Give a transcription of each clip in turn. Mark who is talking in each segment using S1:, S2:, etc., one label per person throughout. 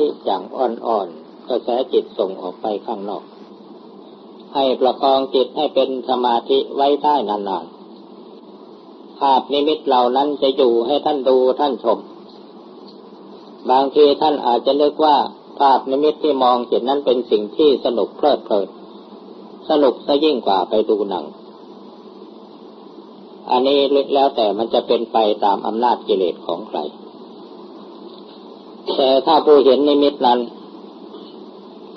S1: ธิอย่างอ่อนๆกระแสจิตส่งออกไปข้างนอก ให้ประคองจิตให้เป็นสมาธิไว้ได้นานๆ ภาพนิมิตเหล่านั้นจะอยู่ให้ท่านดูท่านชม บางทีท่านอาจจะนึกว่าภาพนิมิตที่มองเห็นนั้นเป็นสิ่งที่สนุกเพลิดเพลิน สนุกซะยิ่งกว่าไปดูหนัง อันนี้แล้วแต่มันจะเป็นไปตามอำนาจกิเลสของใคร แต่ถ้าผู้เห็นนิมิตนั้น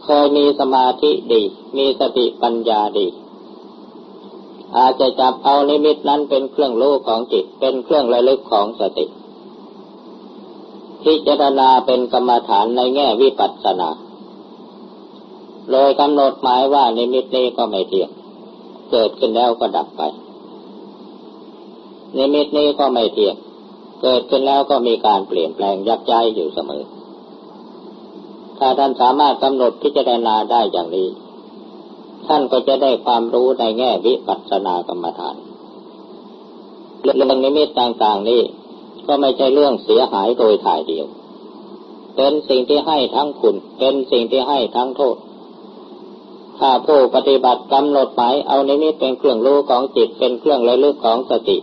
S1: เคยมีสมาธิดี มีสติปัญญาดี อาจจะจับเอานิมิตนั้นเป็นเครื่องรู้ของจิต เป็นเครื่องระลึกของสติ พิจารณาเป็นกรรมฐานในแง่วิปัสสนาโดยกำหนดหมายว่านิมิตนี้ก็ไม่เที่ยง เกิดขึ้นแล้วก็ดับไป นิมิตนี้ก็ไม่เที่ยง เกิดขึ้นแล้วก็มีการเปลี่ยนแปลงยักย้ายอยู่เสมอ ถ้าท่านสามารถกำหนดพิจารณาได้อย่างนี้ ท่านก็จะได้ความรู้ในแง่วิปัสสนากรรมฐานเรื่องนิมิตต่าง ๆ นี้ก็ไม่ใช่เรื่องเสียหายโดยถ่ายเดียว เป็นสิ่งที่ให้ทั้งคุณ เป็นสิ่งที่ให้ทั้งโทษ ถ้าผู้ปฏิบัติกำหนดหมายเอานิมิตเป็นเครื่องรู้ของจิต เป็นเครื่องระลึกของสติ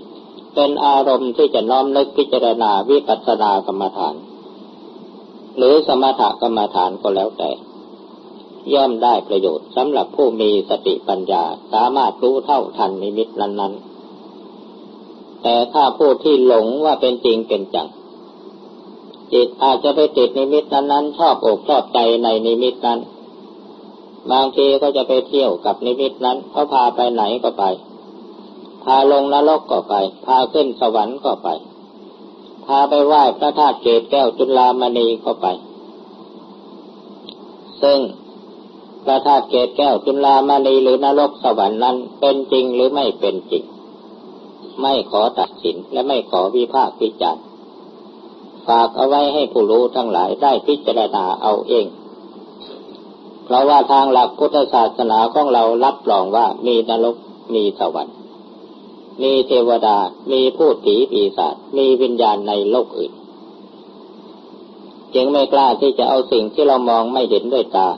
S1: เป็นอารมณ์ที่จะน้อมนึกพิจารณาวิปัสสนากรรมฐาน หรือสมถกรรมฐานก็แล้วแต่ ย่อมได้ประโยชน์สำหรับผู้มีสติปัญญาสามารถรู้เท่าทันนิมิตนั้น ๆ แต่ถ้าผู้ที่หลงว่าเป็นจริงเป็นจังจิตอาจจะไปติดนิมิตนั้นนั้นชอบอกชอบใจในนิมิตนั้น บางทีก็จะไปเที่ยวกับนิมิตนั้นเขาพาไปไหนก็ไป พาลงนรกก็ไป พาขึ้นสวรรค์ก็ไป พาไปไหว้พระธาตุเกศแก้วจุลามณีก็ไป ซึ่งพระธาตุเกศแก้วจุลามณีหรือนรกสวรรค์นั้นเป็นจริงหรือไม่เป็นจริง ไม่ขอตัดสินและไม่ขอวิพากษ์วิจารณ์ฝากเอาไว้ให้ผู้รู้ทั้งหลายได้พิจารณาเอาเอง เพราะว่าทางหลักพุทธศาสนาของเรารับรองว่ามีนรกมีสวรรค์ มีเทวดา มีผู้ผีปีศาจ มีวิญญาณในโลกอื่น จึงไม่กล้าที่จะเอาสิ่งที่เรามองไม่เห็นด้วยตา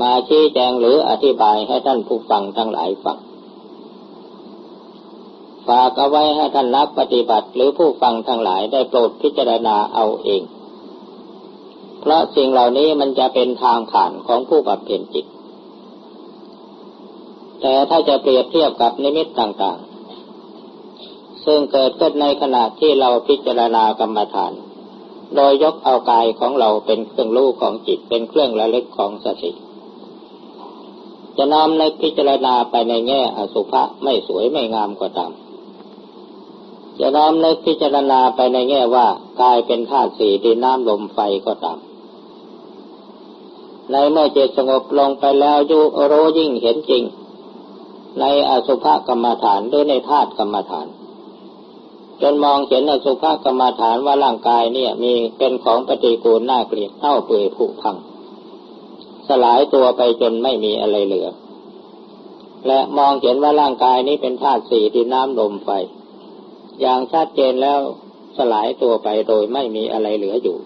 S1: มาชี้แจงหรืออธิบายให้ท่านผู้ฟังทั้งหลายฟัง ฝากเอาไว้ให้ท่านนักปฏิบัติหรือผู้ฟังทั้งหลายได้โปรดพิจารณาเอาเอง เพราะสิ่งเหล่านี้มันจะเป็นทางผ่านของผู้บำเพ็ญจิต แต่ถ้าจะเปรียบเทียบกับนิมิตต่างๆ ซึ่งเกิดขึ้นในขณะที่เราพิจารณากรรมฐาน โดยยกเอากายของเราเป็นเครื่องรู้ของจิตเป็นเครื่องระลึกของสติจะน้อมในพิจารณาไปในแง่อสุภะไม่สวยไม่งามก็ตามจะน้อมนึกพิจารณาไปในแง่ว่ากายเป็นธาตุสี่ดินน้ำลมไฟก็ตาม ในเมื่อจิตสงบลงไปแล้วยุโรยิ่งเห็นจริง ในอสุภกรรมฐานด้วยในธาตุกรรมฐาน จนมองเห็นอสุภกรรมฐานว่าร่างกายเนี่ยมีเป็นของปฏิกูลน่าเกลียดเท่าเปื่อยผุพัง สลายตัวไปจนไม่มีอะไรเหลือ และมองเห็นว่าร่างกายนี้เป็นธาตุสี่ดินน้ำลมไฟอย่างชัดเจนแล้วสลายตัวไปโดยไม่มีอะไรเหลืออยู่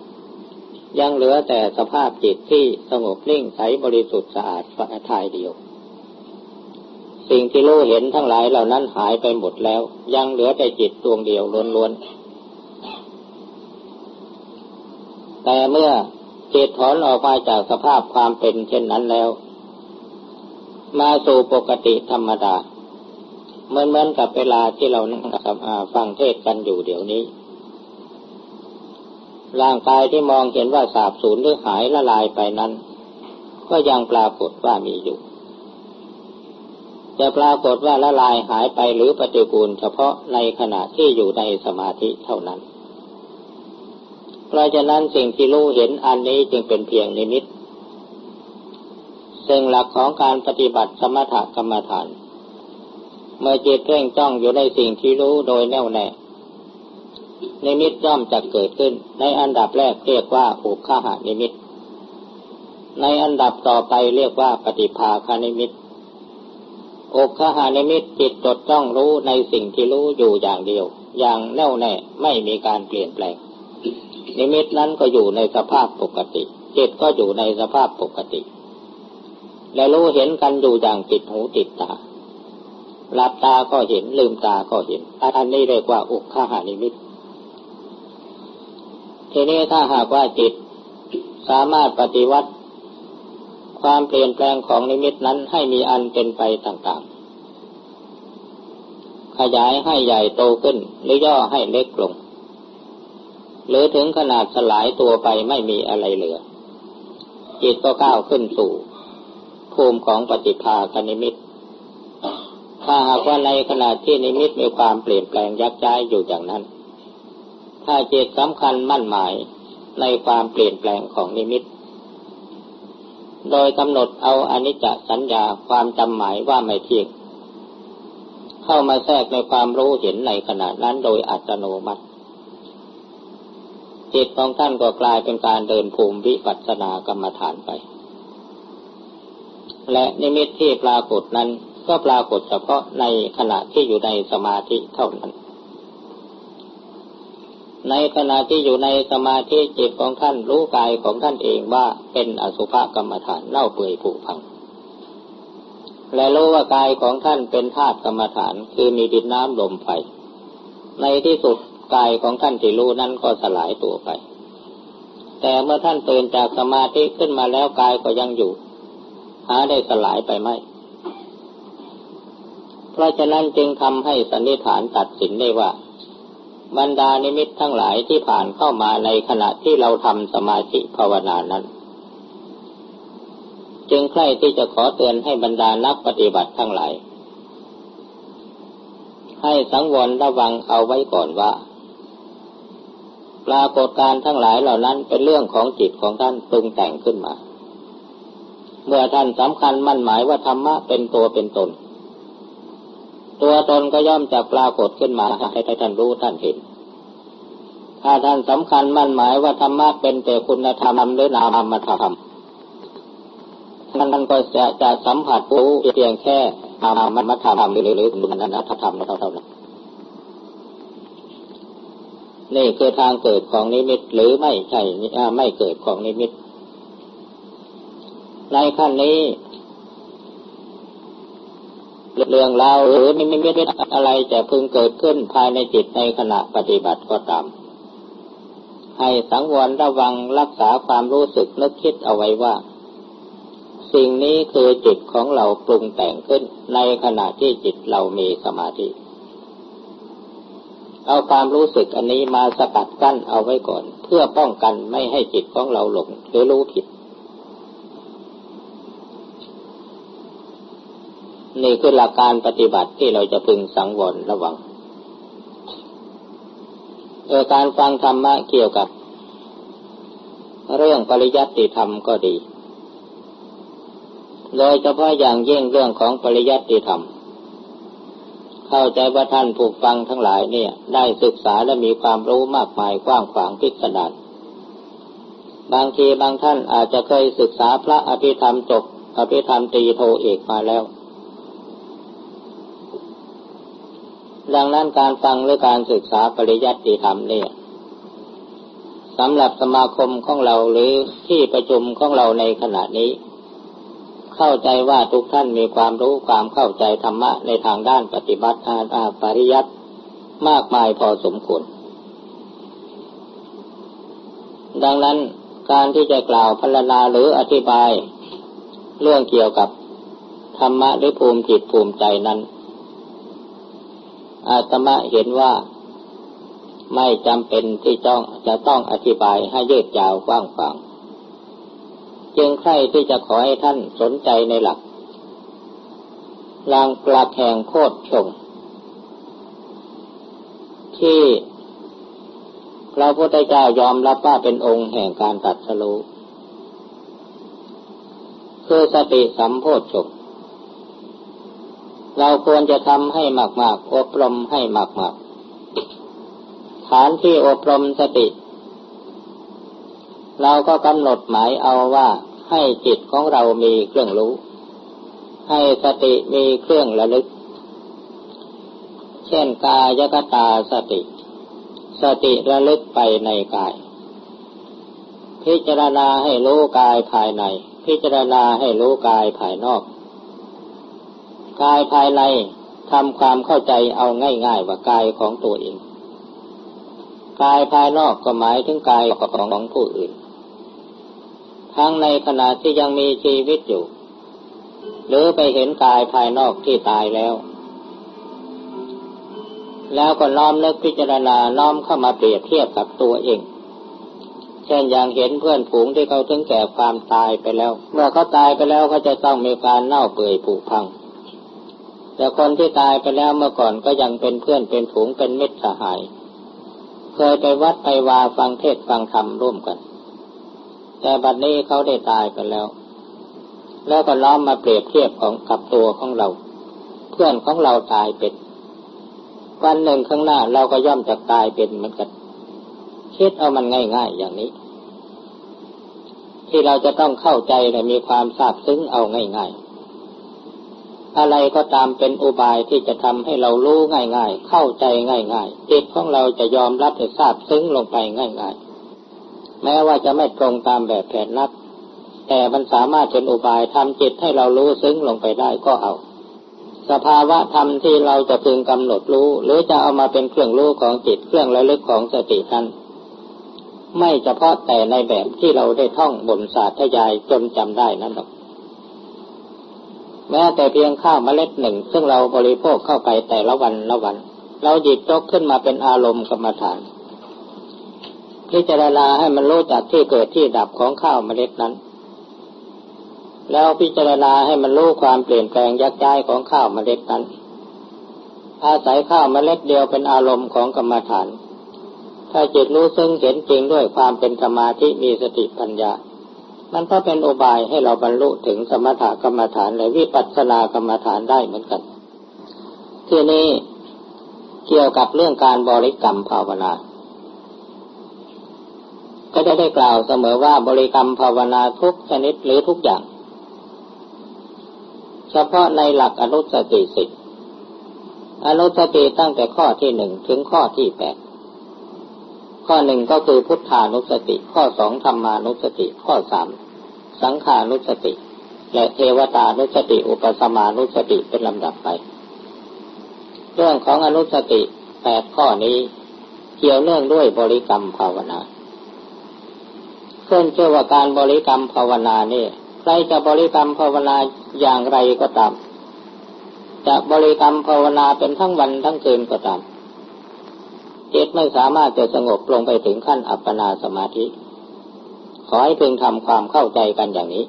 S1: ยังเหลือแต่สภาพจิตที่สงบนิ่งใสบริสุทธิ์สะอาดฝทายเดียว สิ่งที่รู้เห็นทั้งหลายเหล่านั้นหายไปหมดแล้ว ยังเหลือแต่จิตดวงเดียวล้วนๆ แต่เมื่อจิตถอนออกมาจากสภาพความเป็นเช่นนั้นแล้ว มาสู่ปกติธรรมดาเหมือนเหมือนกับเวลาที่เรานั่งฟังเทศกันอยู่เดี๋ยวนี้ ร่างกายที่มองเห็นว่าสาบสูญหรือหายละลายไปนั้น ก็ยังปรากฏว่ามีอยู่ จะปรากฏว่าละลายหายไปหรือปฏิกูลเฉพาะในขณะที่อยู่ในสมาธิเท่านั้น เพราะฉะนั้นสิ่งที่รู้เห็นอันนี้จึงเป็นเพียงนิมิต ซึ่งหลักของการปฏิบัติสมถกรรมฐาน เมื่อจิตเพ่งจ้องอยู่ในสิ่งที่รู้โดยแน่วแน่นิมิตย่อมจะเกิดขึ้น ในอันดับแรกเรียกว่าอุคคหนิมิต ในอันดับต่อไปเรียกว่าปฏิภาคนิมิต อุคคหนิมิตจิตจดจ้องรู้ในสิ่งที่รู้อยู่อย่างเดียว อย่างแน่วแน่ไม่มีการเปลี่ยนแปลง นิมิตนั้นก็อยู่ในสภาพปกติ จิตก็อยู่ในสภาพปกติ และรู้เห็นกันอยู่อย่างติดหูติดตาหลับตาก็เห็นลืมตาก็เห็นอันนี้เรียกว่าอุคหานิมิต ทีนี้ถ้าหากว่าจิตสามารถปฏิวัติ ความเปลี่ยนแปลงของนิมิตนั้นให้มีอันเป็นไปต่างๆ ขยายให้ใหญ่โตขึ้น หรือย่อให้เล็กลง หรือถึงขนาดสลายตัวไปไม่มีอะไรเหลือ จิตก็ก้าวขึ้นสู่ ภูมิของปฏิภาคนิมิต ถ้าหากว่าในขณะที่นิมิตมีความเปลี่ยนแปลงยักย้ายอยู่อย่างนั้น ถ้าจิตสำคัญมั่นหมายในความเปลี่ยนแปลงของนิมิต โดยกำหนดเอาอนิจจสัญญาความจำหมายว่าไม่เที่ยงเข้ามาแทรกในความรู้เห็นในขณะนั้นโดยอัตโนมัติจิตของท่านก็กลายเป็นการเดินภูมิวิปัสสนากรรมฐานไป และนิมิตที่ปรากฏนั้นก็ปรากฏเฉพาะในขณะที่อยู่ในสมาธิเท่านั้น ในขณะที่อยู่ในสมาธิจิตของท่านรู้กายของท่านเองว่าเป็นอสุภกรรมฐานเน่าเปื่อยผุพัง และรู้ว่ากายของท่านเป็นธาตุกรรมฐานคือมีดินน้ำลมไฟ ในที่สุดกายของท่านที่รู้นั้นก็สลายตัวไป แต่เมื่อท่านตื่นจากสมาธิขึ้นมาแล้วกายก็ยังอยู่ หาได้สลายไปไหม เพราะฉะนั้นจึงทำให้สันนิษฐานตัดสินได้ว่า บรรดานิมิตทั้งหลายที่ผ่านเข้ามาในขณะที่เราทำสมาธิภาวนานั้น จึงใคร่ที่จะขอเตือนให้บรรดานักปฏิบัติทั้งหลาย ให้สังวรระวังเอาไว้ก่อนว่า ปรากฏการทั้งหลายเหล่านั้นเป็นเรื่องของจิตของท่านปรุงแต่งขึ้นมา เมื่อท่านสำคัญมั่นหมายว่าธรรมะเป็นตัวเป็นตน ตัวตนก็ย่อมจะปรากฏขึ้นมาให้ท่านรู้ท่านเห็น ถ้าท่านสำคัญมั่นหมายว่าธรรมะเป็นแต่คุณธรรมหรือนามธรรมท่านก็จะจะสัมผัสรู้เพียงแค่นามธรรมหรือหรือคุณธรรมเท่านั้นนี่คือทางเกิดของนิมิตหรือไม่ใช่ไม่เกิดของนิมิต ในขั้นนี้ เรื่องราวหรือนิมิตอะไรจะพึงเกิดขึ้นภายในจิตในขณะปฏิบัติก็ตาม ให้สังวรระวังรักษาความรู้สึกนึกคิดเอาไว้ว่า สิ่งนี้คือจิตของเราปรุงแต่งขึ้นในขณะที่จิตเรามีสมาธิ เอาความรู้สึกอันนี้มาสกัดกั้นเอาไว้ก่อน เพื่อป้องกันไม่ให้จิตของเราหลงหรือรู้ผิด นี่คือหลักการปฏิบัติที่เราจะพึงสังวรระวังเออการฟังธรรมะเกี่ยวกับ เรื่องปริยัติธรรมก็ดี โดยเฉพาะอย่างยิ่งเรื่องของปริยัติธรรม เข้าใจว่าท่านผู้ฟังทั้งหลายเนี่ย ได้ศึกษาและมีความรู้มากมายกว้างขวางพิสดารบางทีบางท่านอาจจะเคยศึกษาพระอภิธรรมจบอภิธรรมตรีโทเอกมาแล้ว ดังนั้นการฟังหรือการศึกษาปริยัติธรรมเนี่ยสำหรับสมาคมของเราหรือที่ประชุมของเราในขณะนี้ เข้าใจว่าทุกท่านมีความรู้ความเข้าใจธรรมะในทางด้านปฏิบัติอาปริยัติมากมายพอสมควรดังนั้นการที่จะกล่าวพรรณนาหรืออธิบาย เรื่องเกี่ยวกับธรรมะหรือภูมิจิตภูมิใจนั้น อาตมาเห็นว่าไม่จำเป็นที่จ้องจะต้องอธิบายให้ยืดยาวกว้างขวางจึงใครที่จะขอให้ท่านสนใจในหลักลางปลาแข่งโคตรชง ที่พระพุทธเจ้ายอมรับว่าเป็นองค์แห่งการตัดสรู้คือสติสัมโพธชง เราควรจะทำให้มากๆ อบรมให้มากๆ ฐานที่อบรมสติ เราก็กำหนดหมายเอาว่าให้จิตของเรามีเครื่องรู้ ให้สติมีเครื่องระลึก เช่นกายกตาสติสสติระลึกไปในกาย พิจารณาให้รู้กายภายใน พิจารณาให้รู้กายภายนอก กายภายในทำความเข้าใจเอาง่ายๆว่ากายของตัวเอง กายภายนอกก็หมายถึงกายของของผู้อื่น ทั้งในขณะที่ยังมีชีวิตอยู่ หรือไปเห็นกายภายนอกที่ตายแล้ว แล้วก็น้อมนึกพิจารณาน้อมเข้ามาเปรียบเทียบกับตัวเอง เช่นอย่างเห็นเพื่อนฝูงที่เขาถึงแก่ความตายไปแล้ว เมื่อเขาตายไปแล้วเขาจะต้องมีการเน่าเปื่อยผุพัง แต่คนที่ตายไปแล้วเมื่อก่อนก็ยังเป็นเพื่อนเป็นฝูงเป็นมิตรสหาย เคยไปวัดไปวาฟังเทศฟังธรรมร่วมกัน แต่บัดนี้เขาได้ตายไปแล้ว แล้วก็ล้อมมาเปรียบเทียบของกับตัวของเรา เพื่อนของเราตายเป็นวันหนึ่งข้างหน้าเราก็ย่อมจะตายเป็นเหมือนกันคิดเอามันง่าย ๆ อย่างนี้ ที่เราจะต้องเข้าใจและมีความทราบซึ้งเอาง่าย ๆ อะไรก็ตามเป็นอุบายที่จะทำให้เรารู้ง่าย ๆ เข้าใจง่าย ๆ จิตของเราจะยอมรับและทราบซึ้งลงไปง่าย ๆ แม้ว่าจะไม่ตรงตามแบบแผนนักแต่มันสามารถเป็นอุบายทำจิตให้เรารู้ซึ้งลงไปได้ก็เอา สภาวะธรรมที่เราจะพึงกำหนดรู้ หรือจะเอามาเป็นเครื่องรู้ของจิตเครื่องระลึกของสตินั้นไม่เฉพาะแต่ในแบบที่เราได้ท่องบนศาสตร์ทยายจนจำได้นั่นหรอก แม้แต่เพียงข้าวเมล็ดหนึ่ง ซึ่งเราบริโภคเข้าไปแต่ละวันละวัน เราหยิบยกขึ้นมาเป็นอารมณ์กรรมฐาน พิจารณาให้มันรู้จักที่เกิดที่ดับของข้าวเมล็ดนั้น แล้วพิจารณาให้มันรู้ความเปลี่ยนแปลงยักย้ายของข้าวเมล็ดนั้น อาศัยข้าวเมล็ดเดียวเป็นอารมณ์ของกรรมฐาน ถ้าจิตรู้ซึ่งเห็นจริงด้วยความเป็นสมาธิมีสติปัญญา มันก็เป็นอุบายให้เราบรรลุถึงสมถกรรมฐานและวิปัสสนากรรมฐานได้เหมือนกัน ที่นี้เกี่ยวกับเรื่องการบริกรรมภาวนา ก็จะได้กล่าวเสมอว่าบริกรรมภาวนาทุกชนิดหรือทุกอย่าง เฉพาะในหลักอนุสติสิอนุสติตั้งแต่ข้อที่หนึ่งถึงข้อที่แปด ข้อหนึ่งก็คือพุทธานุสติ ข้อสองธรรมานุสติ ข้อสามสังขานุสติ และเทวตานุสติ อุปสมานุสติเป็นลำดับไป เรื่องของอนุสติแปดข้อนี้เกี่ยวเนื่องด้วยบริกรรมภาวนาเพื่อนเชื่อว่าการบริกรรมภาวนาเนี่ยใครจะบริกรรมภาวนาอย่างไรก็ตาม จะบริกรรมภาวนาเป็นทั้งวันทั้งคืนก็ตาม จิตไม่สามารถจะสงบลงไปถึงขั้นอัปปนาสมาธิ ขอให้พึงทำความเข้าใจกันอย่างนี้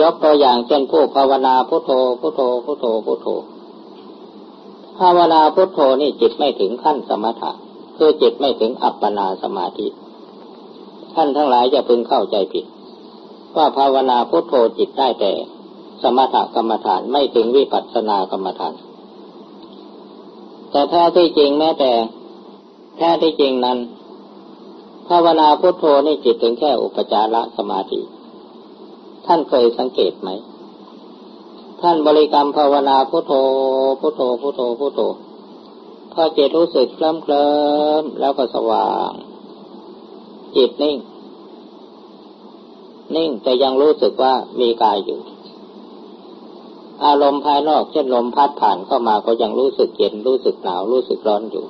S1: ยกตัวอย่างเช่นผู้ภาวนาพุทโธพุทโธพุทโธพุทโธภาวนาพุทโธนี่จิตไม่ถึงขั้นสมถะคือจิตไม่ถึงอัปปนาสมาธิ ท่านทั้งหลายจะพึงเข้าใจผิด ว่าภาวนาพุทโธจิตได้แต่ สมถกรรมฐานไม่ถึงวิปัสสนากรรมฐาน แต่แท้ที่จริงแม้แต่ แท้ที่จริงนั้นภาวนาพุทโธนี่จิตถึงแค่อุปจารสมาธิ ท่านเคยสังเกตไหม ท่านบริกรรมภาวนาพุทโธพุทโธพุทโธพุทโธพอจิตรู้สึกเคลิ้มเคลิ้มแล้วก็สว่าง จิตนิ่ง นิ่งแต่ยังรู้สึกว่ามีกายอยู่ อารมณ์ภายนอกเช่นลมพัดผ่านเข้ามาก็ยังรู้สึกเย็นรู้สึกหนาวรู้สึกร้อนอยู่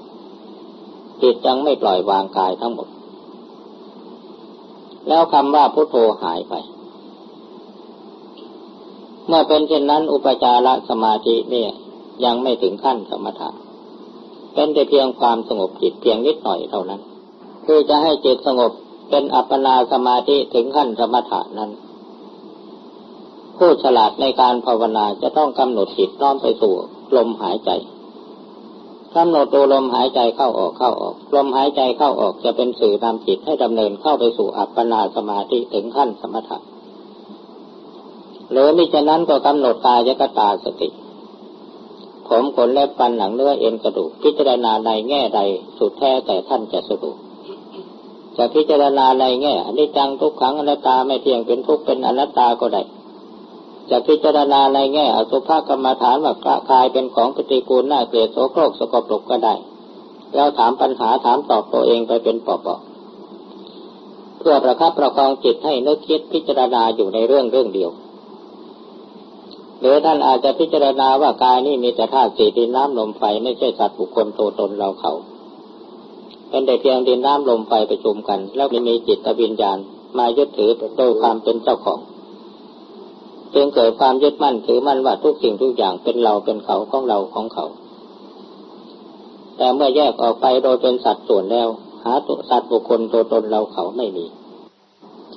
S1: จิตยังไม่ปล่อยวางกายทั้งหมด แล้วคำว่าพุทโธหายไป เมื่อเป็นเช่นนั้น อุปจารสมาธิเนี่ยยังไม่ถึงขั้นสมถะเป็นแต่เพียงความสงบจิตเพียงนิดหน่อยเท่านั้น คือจะให้จิตสงบเป็นอัปปนาสมาธิถึงขั้นสมถะนั้น ผู้ฉลาดในการภาวนาจะต้องกำหนดจิตน้อมไปสู่ลมหายใจกำหนดดูลมหายใจเข้าออกเข้าออก ลมหายใจเข้าออกจะเป็นสื่อนำจิตให้ดำเนินเข้าไปสู่อัปปนาสมาธิถึงขั้นสมถะหรือมิฉะนั้นก็กำหนดกายกตาสติ ผมขนเล็บฟันหนังเนื้อเอ็นกระดูกพิจารณาในแง่ใดสุดแท้แต่ท่านจะสะดวกจะพิจารณาในแง่อนิจจังทุกขังอนัตตาไม่เที่ยงเป็นทุกข์เป็นอนัตตาก็ได้ จะพิจารณาในแง่อสุภกรรมฐานว่ากายเป็นของปฏิกูลน่าเกลียดโสโครกสกปรกก็ได้ แล้วถามปัญหาถามตอบตัวเองไปเป็นปอบๆเพื่อประคับประคองจิตให้นึกคิดพิจารณาอยู่ในเรื่องเรื่องเดียว หรือท่านอาจจะพิจารณาว่ากายนี่มีแต่ธาตุสี่ดินน้ำลมไฟไม่ใช่สัตว์บุคคลตัวตนเราเขาเป็นแต่เพียงดินน้ำลมไฟประชุมกัน แล้วมีจิตวิญญาณมายึดถือโดยความเป็นเจ้าของ จึงเกิดความยึดมั่นถือมั่นว่าทุกสิ่งทุกอย่างเป็นเราเป็นเขาของเราของเขา แต่เมื่อแยกออกไปโดยเป็นสัตว์ส่วนแล้ว หาตัวสัตว์บุคคลตัวตนเราเขาไม่มี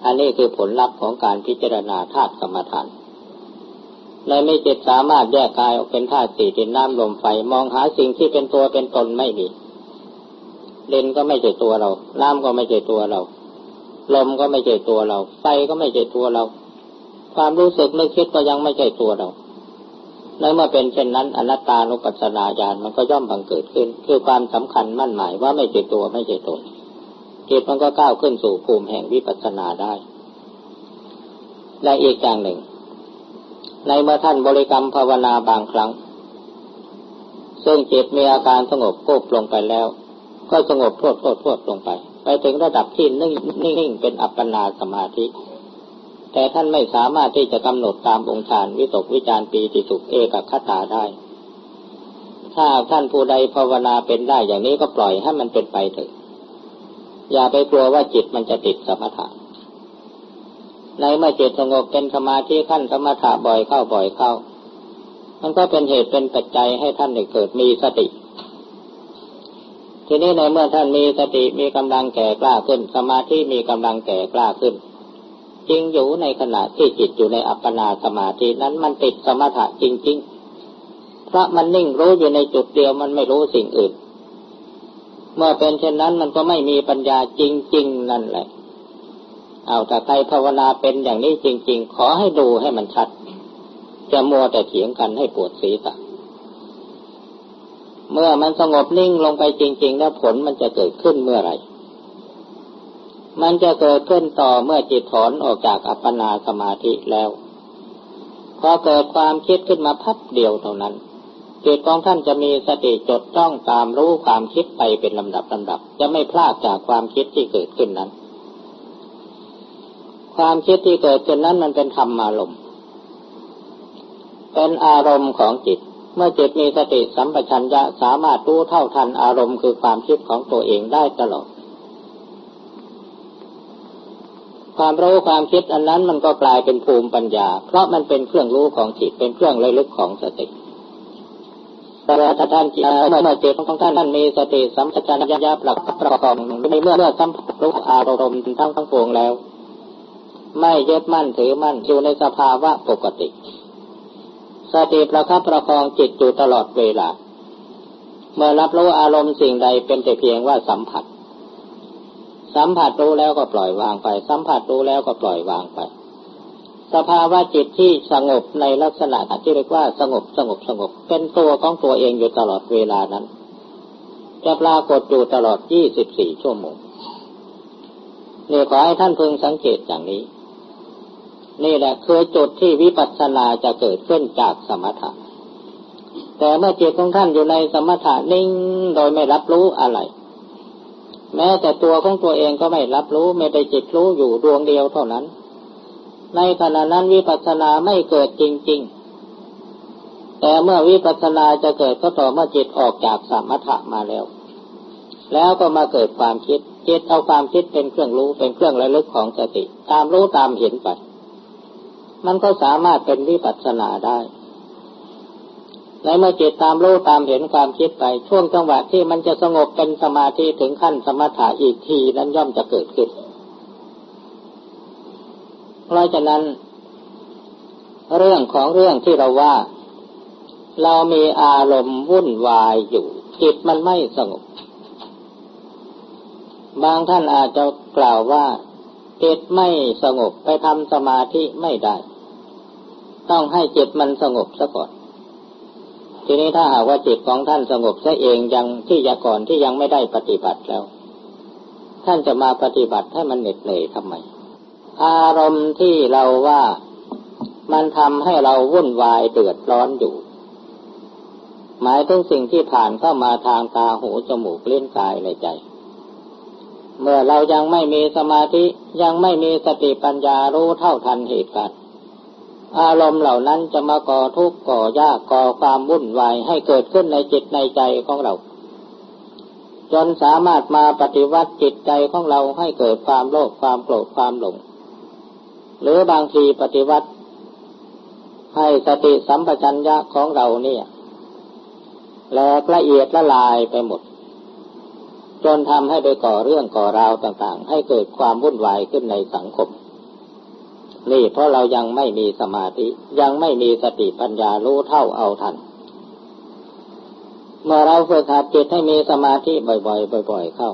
S1: อันนี้คือผลลัพธ์ของการพิจารณาธาตุกรรมฐานในไม่จิตสามารถแยกกายออกเป็นธาตุสี่ดินน้ำลมไฟมองหาสิ่งที่เป็นตัวเป็นตนไม่มีดินก็ไม่ใช่ตัวเราน้ำก็ไม่ใช่ตัวเรา ลมก็ไม่ใช่ตัวเรา ไฟก็ไม่ใช่ตัวเรา ความรู้สึกนึกคิดก็ยังไม่ใช่ตัวเราในเมื่อเป็นเช่นนั้นอนัตตานุปัสสนาญาณมันก็ย่อมบังเกิดขึ้น คือความสำคัญมั่นหมายว่าไม่ใช่ตัวไม่ใช่ตนจิตมันก็ก้าวขึ้นสู่ภูมิแห่งวิปัสสนาได้ และอีกอย่างหนึ่ง ในเมื่อท่านบริกรรมภาวนาบางครั้ง ซึ่งจิตมีอาการสงบปุ๊บลงไปแล้ว ก็สงบพรวดพรวดพรวดลงไป ไปถึงระดับที่นิ่งนิ่งเป็นอัปปนาสมาธิ แต่ท่านไม่สามารถที่จะกำหนดตามองค์ฌานวิตกวิจารปีติสุขเอกคตาได้ ถ้าท่านผู้ใดภาวนาเป็นได้อย่างนี้ก็ปล่อยให้มันเป็นไปเถอะ อย่าไปกลัวว่าจิตมันจะติดสมถะในเมื่อจิตสงบเป็นสมาธิขั้นสมถะบ่อยเข้าบ่อยเข้า มันก็เป็นเหตุเป็นปัจจัยให้ท่านได้เกิดมีสติ ทีนี้ในเมื่อท่านมีสติมีกำลังแก่กล้าขึ้น สมาธิมีกำลังแก่กล้าขึ้น จริงอยู่ในขณะที่จิตอยู่ในอัปปนาสมาธินั้นมันติดสมถะจริง ๆ เพราะมันนิ่งรู้อยู่ในจุดเดียวมันไม่รู้สิ่งอื่น เมื่อเป็นเช่นนั้นมันก็ไม่มีปัญญาจริง ๆ นั่นแหละ เอาแต่ใครภาวนาเป็นอย่างนี้จริง ๆ ขอให้ดูให้มันชัด จะมัวแต่เถียงกันให้ปวดศีรษะเมื่อมันสงบนิ่งลงไปจริง ๆ แล้วผลมันจะเกิดขึ้นเมื่อไหร่ มันจะเกิดขึ้นต่อเมื่อจิตถอนออกจากอัปปนาสมาธิแล้ว พอเกิดความคิดขึ้นมาพับเดียวเท่านั้นจิตของท่านจะมีสติจดจ้องตามรู้ความคิดไปเป็นลำดับลำดับ จะไม่พลาดจากความคิดที่เกิดขึ้นนั้น ความคิดที่เกิดขึ้นนั้นมันเป็นธรรมอารมณ์ เป็นอารมณ์ของจิต เมื่อจิตมีสติสัมปชัญญะสามารถรู้เท่าทันอารมณ์คือความคิดของตัวเองได้ตลอด ความรู้ความคิดอันนั้นมันก็กลายเป็นภูมิปัญญา เพราะมันเป็นเครื่องรู้ของจิตเป็นเครื่องระลึกของสติแต่ถ้าท่านจิตเมื่อจิตของท่านท่านมีสติสัมปชัญญะประประกอบในเมื่อเมื่อสัมผัสรู้อารมณ์ทั้งทั้งปวงแล้ว ไม่ยึดมั่นถือมั่นอยู่ในสภาวะปกติ สติประคับประคองจิตอยู่ตลอดเวลา เมื่อรับรู้อารมณ์สิ่งใดเป็นแต่เพียงว่าสัมผัส สัมผัสรู้แล้วก็ปล่อยวางไป สัมผัสรู้แล้วก็ปล่อยวางไป สภาวะจิตที่สงบในลักษณะที่เรียกว่าสงบสงบสงบ เป็นตัวของตัวเองอยู่ตลอดเวลานั้น จะปรากฏอยู่ตลอด 24 ชั่วโมงนี่ขอให้ท่านพึงสังเกตอย่างนี้ นี่แหละคือจุดที่วิปัสสนาจะเกิดขึ้นจากสมถะแต่เมื่อจิตของท่านอยู่ในสมถะนิ่งโดยไม่รับรู้อะไร แม้แต่ตัวของตัวเองก็ไม่รับรู้ไม่ได้จิตรู้อยู่ดวงเดียวเท่านั้น ในขณะนั้นวิปัสสนาไม่เกิดจริง ๆ แต่เมื่อวิปัสสนาจะเกิดก็ต่อเมื่อจิตออกจากสมถะมาแล้ว แล้วก็มาเกิดความคิดจิตเอาความคิดเป็นเครื่องรู้เป็นเครื่องระลึกของสติ ตามรู้ตามเห็นไป มันก็สามารถเป็นวิปัสสนาได้ ในเมื่อจิตตามรู้ตามเห็นความคิดไปช่วงจังหวะที่มันจะสงบเป็นสมาธิถึงขั้นสมถะอีกทีนั้นย่อมจะเกิดขึ้น เพราะฉะนั้น เรื่องของเรื่องที่เราว่า เรามีอารมณ์วุ่นวายอยู่จิตมันไม่สงบ บางท่านอาจจะกล่าวว่าจิตไม่สงบไปทำสมาธิไม่ได้ ต้องให้จิตมันสงบซะก่อน ทีนี้ถ้าหากว่าจิตของท่านสงบซะเองยังที่ยาก่อนที่ยังไม่ได้ปฏิบัติแล้ว ท่านจะมาปฏิบัติให้มันเหน็ดเหนื่อยทำไม อารมณ์ที่เราว่ามันทำให้เราวุ่นวายเดือดร้อนอยู่ หมายถึงสิ่งที่ผ่านเข้ามาทางตาหูจมูกเล่นกายและใจ เมื่อเรายังไม่มีสมาธิยังไม่มีสติปัญญารู้เท่าทันเหตุการณ์ อารมณ์เหล่านั้นจะมาก่อทุกข์ก่อยากก่อความวุ่นวายให้เกิดขึ้นในจิตในใจของเรา จนสามารถมาปฏิวัติจิตใจของเราให้เกิดความโลภความโกรธความหลง หรือบางทีปฏิวัติ ให้สติสัมปชัญญะของเราเนี่ยแหลกละเอียดละลายไปหมด จนทำให้ไปก่อเรื่องก่อราวต่างๆ ให้เกิดความวุ่นวายขึ้นในสังคม นี่เพราะเรายังไม่มีสมาธิ ยังไม่มีสติปัญญารู้เท่าเอาทัน เมื่อเราฝึกหัดจิตให้มีสมาธิบ่อยๆบ่อย ๆ เข้า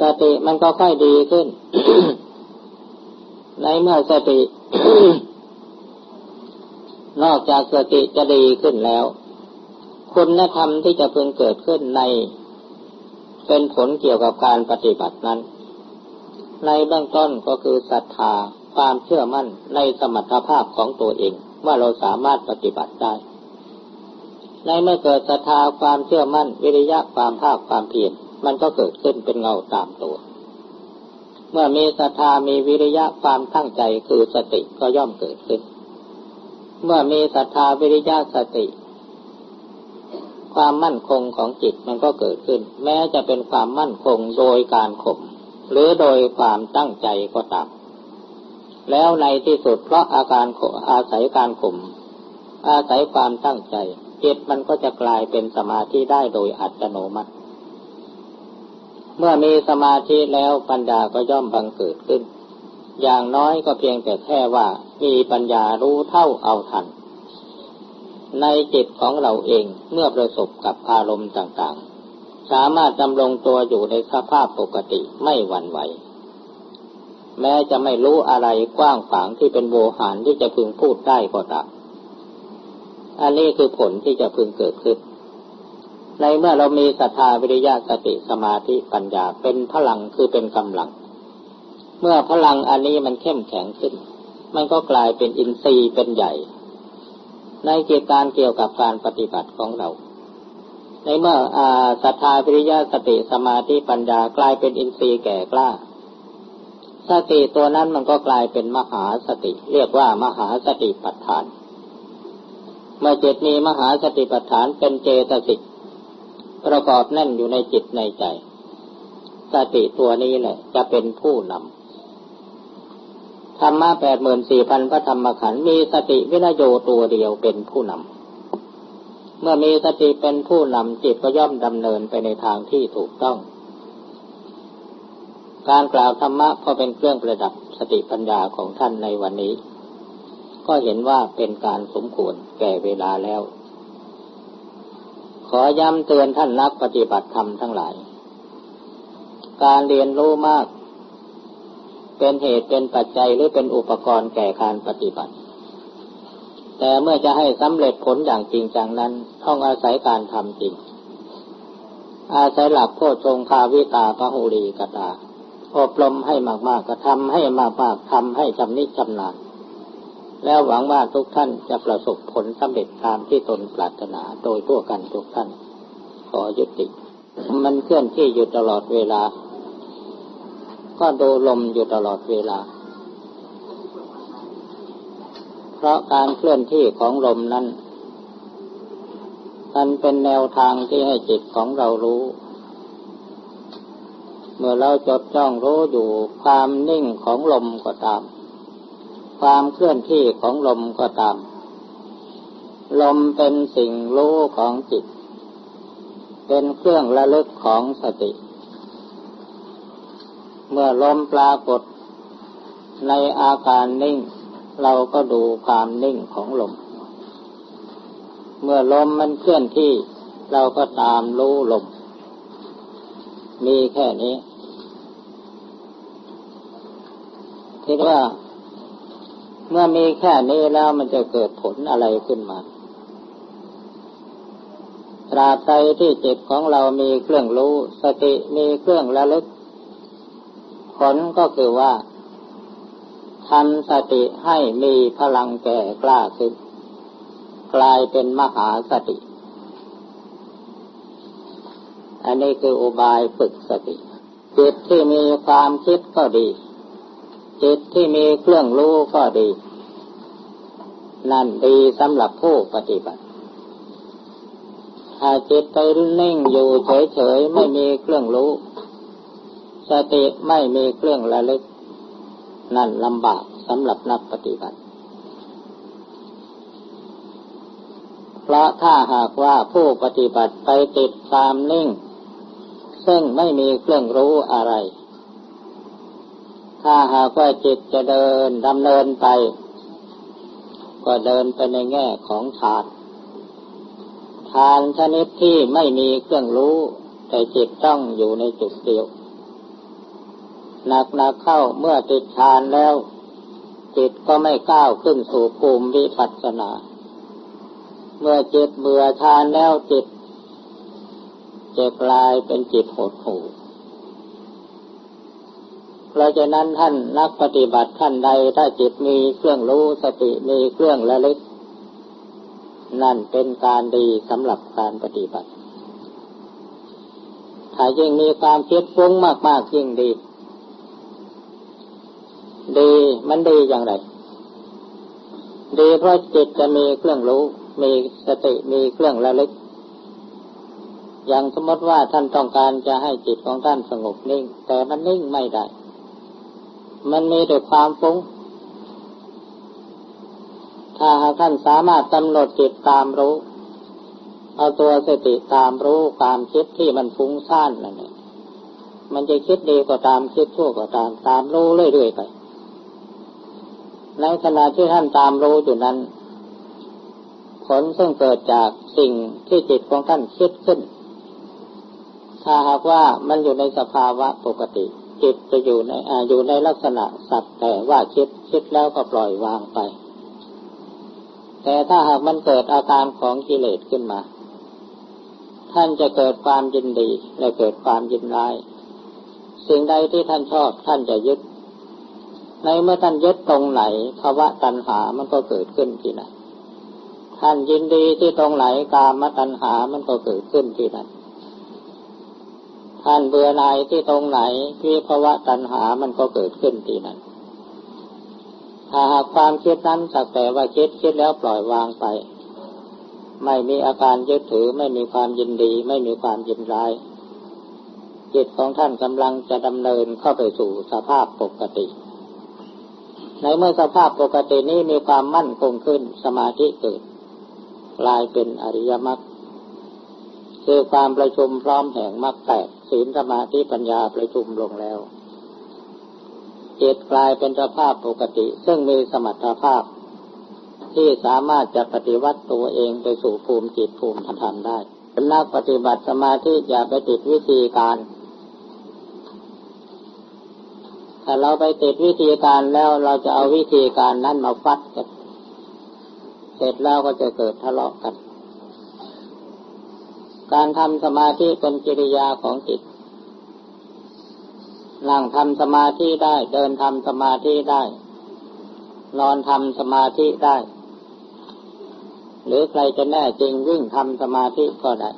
S1: สติมันก็ค่อยดีขึ้น ในเมื่อสติ นอกจากสติจะดีขึ้นแล้ว คุณธรรมที่จะพึงเกิดขึ้นใน เป็นผลเกี่ยวกับการปฏิบัตินั้น ในเบื้องต้นก็คือศรัทธาความเชื่อมั่นในสมรรถภาพของตัวเองว่าเราสามารถปฏิบัติได้ ในเมื่อเกิดศรัทธาความเชื่อมั่น วิริยะความภาคความเพียรมันก็เกิดขึ้นเป็นเงาตามตัว เมื่อมีศรัทธามีวิริยะความตั้งใจคือสติก็ย่อมเกิดขึ้น เมื่อมีศรัทธาวิริยะสติ ความมั่นคงของจิตมันก็เกิดขึ้น แม้จะเป็นความมั่นคงโดยการข่ม หรือโดยความตั้งใจก็ตาม แล้วในที่สุดเพราะอาการอาศัยการข่มอาศัยความตั้งใจจิตมันก็จะกลายเป็นสมาธิได้โดยอัตโนมัติ เมื่อมีสมาธิแล้วปัญญาก็ย่อมบังเกิดขึ้น อย่างน้อยก็เพียงแต่แค่ว่ามีปัญญารู้เท่าเอาทัน ในจิตของเราเองเมื่อประสบกับอารมณ์ต่าง สามารถดำรงตัวอยู่ในสภาพปกติไม่หวั่นไหว แม้จะไม่รู้อะไรกว้างขวางที่เป็นโวหารที่จะพึงพูดได้ก็ตามอันนี้คือผลที่จะพึงเกิดขึ้น ในเมื่อเรามีศรัทธาวิริยะสติสมาธิปัญญาเป็นพลังคือเป็นกำลัง เมื่อพลังอันนี้มันเข้มแข็งขึ้น มันก็กลายเป็นอินทรีย์เป็นใหญ่ ในเกี่ยวการเกี่ยวกับการปฏิบัติของเรา ในเมื่อศรัทธาวิริยะสติสมาธิปัญญากลายเป็นอินทรีย์แก่กล้า สติตัวนั้นมันก็กลายเป็นมหาสติ เรียกว่ามหาสติปัฏฐาน เมื่อจิตมีมหาสติปัฏฐานเป็นเจตสิกประกอบแน่นอยู่ในจิตในใจ สติตัวนี้แหละ จะเป็นผู้นำธรรมะแปดหมื่นสี่พันพระธรรมขันธ์มีสติวินโยตัวเดียวเป็นผู้นำ เมื่อมีสติเป็นผู้นำจิตก็ย่อมดำเนินไปในทางที่ถูกต้อง การกล่าวธรรมะก็เป็นเครื่องประดับสติปัญญาของท่านในวันนี้ ก็เห็นว่าเป็นการสมควรแก่เวลาแล้ว ขอย้ำเตือนท่านนักปฏิบัติธรรมทั้งหลาย การเรียนรู้มาก เป็นเหตุเป็นปัจจัยหรือเป็นอุปกรณ์แก่การปฏิบัติ แต่เมื่อจะให้สำเร็จผลอย่างจริงจังนั้น ต้องอาศัยการทำจริง อาศัยหลักโพชงคาวิตาพหูรีกตา อบรมให้มากๆ ก็ทำให้มากๆทำให้ชำนิชำนาญแล้วหวังว่าทุกท่านจะประสบผลสำเร็จตามที่ตนปรารถนาโดยทั่วกันทุกท่าน ขอยุติ มันเคลื่อนที่อยู่ตลอดเวลา ก็ดูลมอยู่ตลอดเวลาเพ ราะการเคลื่อนที่ของลมนั้นมันเป็นแนวทางที่ให้จิตของเรารู้ เมื่อเราจดจ้องรู้อยู่ความนิ่งของลมก็ตาม ความเคลื่อนที่ของลมก็ตาม ลมเป็นสิ่งรู้ของจิต เป็นเครื่องระลึกของสติ เมื่อลมปรากฏในอาการนิ่ง เราก็ดูความนิ่งของลม เมื่อลมมันเคลื่อนที่ เราก็ตามรู้ลม มีแค่นี้คิดว่า เมื่อมีแค่นี้แล้วมันจะเกิดผลอะไรขึ้นมาตราบใดที่จิตของเรามีเครื่องรู้ สติมีเครื่องระลึก ผลก็คือว่า ทำสติให้มีพลังแก่กล้าขึ้น กลายเป็นมหาสติ อันนี้คืออุบายฝึกสติ จิตที่มีความคิดก็ดี จิตที่มีเครื่องรู้ก็ดี นั่นดีสำหรับผู้ปฏิบัติถ้าจิตไปนิ่งอยู่เฉยๆไม่มีเครื่องรู้ สติไม่มีเครื่องระลึก นั่นลำบากสำหรับนักปฏิบัติ เพราะถ้าหากว่าผู้ปฏิบัติไปติดตามนิ่ง ซึ่งไม่มีเครื่องรู้อะไร ถ้าหากว่าจิตจะเดินดำเนินไป ก็เดินไปในแง่ของฌานฌานชนิดที่ไม่มีเครื่องรู้แต่จิตต้องอยู่ในจุดเดียว หนักหนักเข้าเมื่อติดฌานแล้ว จิตก็ไม่ก้าวขึ้นสู่ภูมิวิปัสสนา เมื่อจิตเบื่อทานแล้วจิตจะกลายเป็นจิตโหดหู่เพราะฉะนั้นท่านนักปฏิบัติท่านใดถ้าจิตมีเครื่องรู้สติมีเครื่องระลึก นั่นเป็นการดีสำหรับการปฏิบัติ ถ้ายิ่งมีความคิดฟุ้งมากๆยิ่งดี ดีมันดีอย่างไร ดีเพราะจิตจะมีเครื่องรู้ มีสติมีเครื่องระลึก อย่างสมมติว่าท่านต้องการจะให้จิตของท่านสงบนิ่ง แต่มันนิ่งไม่ได้ มันมีแต่ความฟุ้ง ถ้าหากท่านสามารถกำหนดจิตตามรู้ เอาตัวสติตามรู้ความคิดที่มันฟุ้งซ่านนั่นเองมันจะคิดดีก็ตามคิดชั่วก็ตามตามรู้เรื่อยๆไป ในขณะที่ท่านตามรู้อยู่นั้น ผลซึ่งเกิดจากสิ่งที่จิตของท่านคิดขึ้น ถ้าหากว่ามันอยู่ในสภาวะปกติ จิตจะอยู่ในออยู่ในลักษณะสัตว์แต่ว่าคิดคิดแล้วก็ปล่อยวางไป แต่ถ้าหากมันเกิดอาการของกิเลสขึ้นมา ท่านจะเกิดความยินดีและเกิดความยินร้าย สิ่งใดที่ท่านชอบท่านจะยึด ในเมื่อท่านยึดตรงไหนภาวะตัณหามันก็เกิดขึ้นที่นั่นท่านยินดีที่ตรงไหนกามตัณหามันก็เกิดขึ้นที่นั่นท่านเบื่อหน่ายที่ตรงไหนที่ภาวะตัณหามันก็เกิดขึ้นที่นั่นถ้าหากความคิดนั้นสักแต่ว่าคิดคิดแล้วปล่อยวางไป ไม่มีอาการยึดถือไม่มีความยินดี ไม่มีความยินร้ายจิตของท่านกำลังจะดำเนินเข้าไปสู่สภาพปกติ ในเมื่อสภาพปกตินี้มีความมั่นคงขึ้นสมาธิเกิดกลายเป็นอริยมรรคคือความประชุมพร้อมแห่งมรรคแปดศีลสมาธิปัญญาประชุมลงแล้วจิตกลายเป็นสภาพปกติ ซึ่งมีสมรรถภาพ ที่สามารถจะปฏิวัติตัวเองไปสู่ภูมิจิตภูมิธรรมได้เป็นนักปฏิบัติสมาธิอย่าไปติดวิธีการ ถ้าเราไปติดวิธีการแล้วเราจะเอาวิธีการนั้นมาฟัดกันเสร็จแล้วก็จะเกิดทะเลาะกัน การทำสมาธิเป็นกิริยาของจิตนั่งทำสมาธิได้ เดินทำสมาธิได้ นอนทำสมาธิได้ หรือใครจะแน่จริงวิ่งทำสมาธิก็ได้